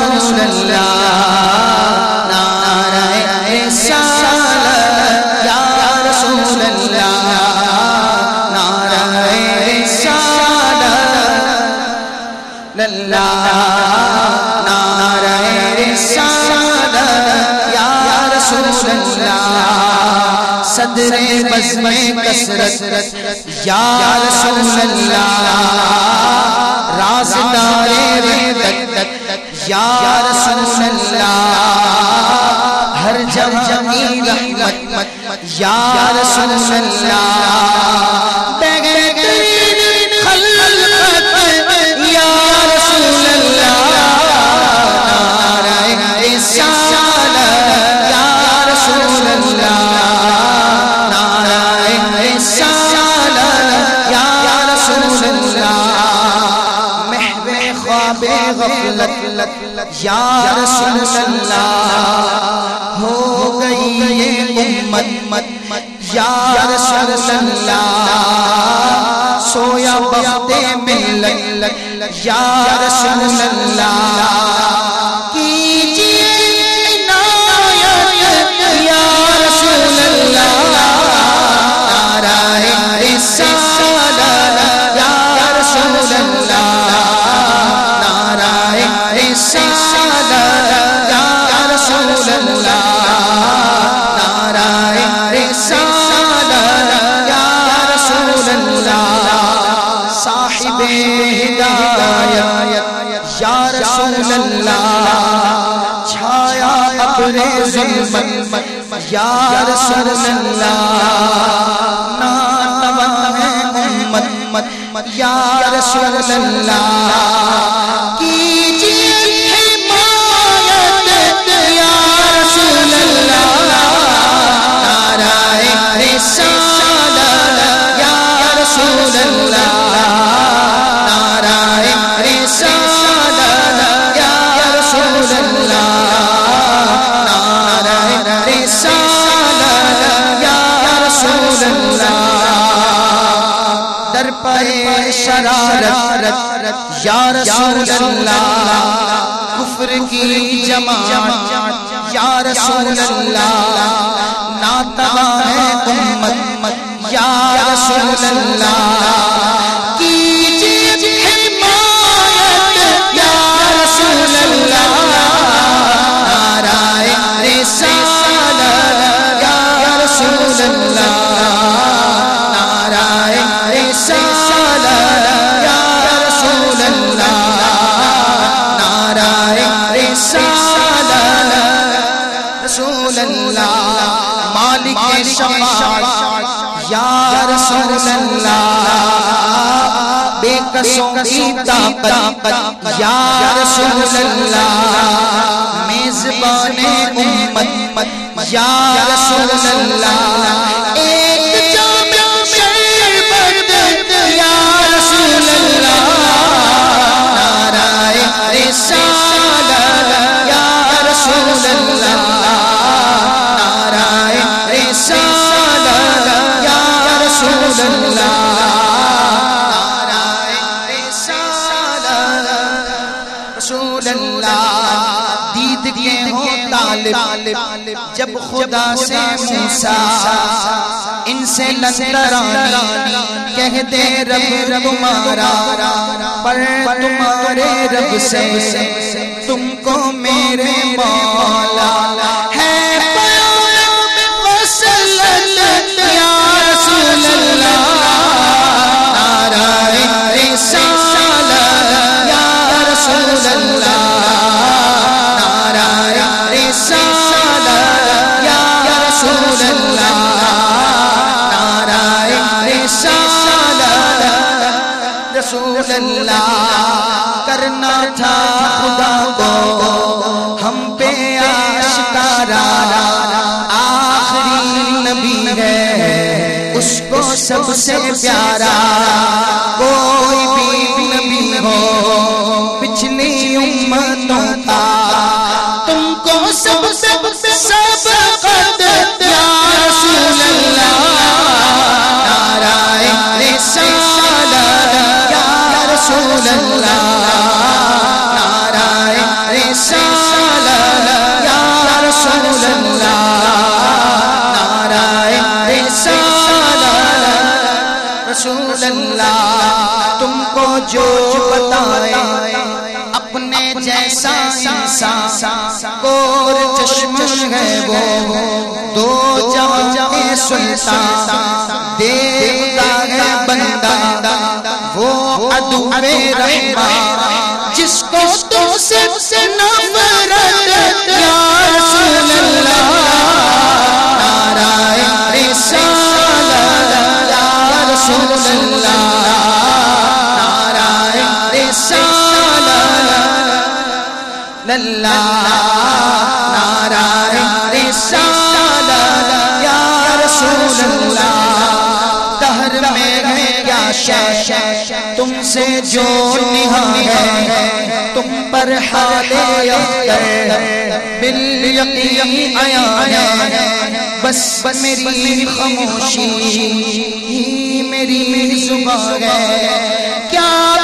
رسول اللہ اللہ صدر بزم کسرت یا رسول اللہ رازدار وحدت یا رسول اللہ، ہر جم جمی رحمت، یا رسول اللہ غفلت یا رسول اللہ، ہو گئی یہ امت مت یا رسول اللہ، سویا بخت ملت یا رسول اللہ اللہ چھایا اپنے ظلمت یا رسول اللہ ناتوا ہے امت یا رسول اللہ۔ شرارت یا رسول اللہ کفر کی جماعت، یا رسول اللہ ناتوا ہے امت، یا رسول اللہ یا رسول اللہ بے قصوں کی طاقت یا رسول اللہ میزبان امت یا رسول اللہ طالب، جب خدا سے موسیٰ، ان سے لندرانی کہہ دے رب تمہارا پر تمہارے رب سے، تم کو میرے رسول اللہ کرنا تھا خدا کو۔ ہم پہ آشکارا آخری نبی ہے۔ اس کو سب سے پیارا، کوئی بھی نبی ہو۔ انسان گور چشم ہے وہ دو جہاں سلطان دیکھتا ہے بندہ وہ ادو رحمان اللہ نعرہ رسالت، یا رسول اللہ دہر میں ہے کیا شے تم سے جو نہا ہے، تم پر حال اختر بالیقین آیا ہے، بس میری خاموشی، ہی میری زبان ہے۔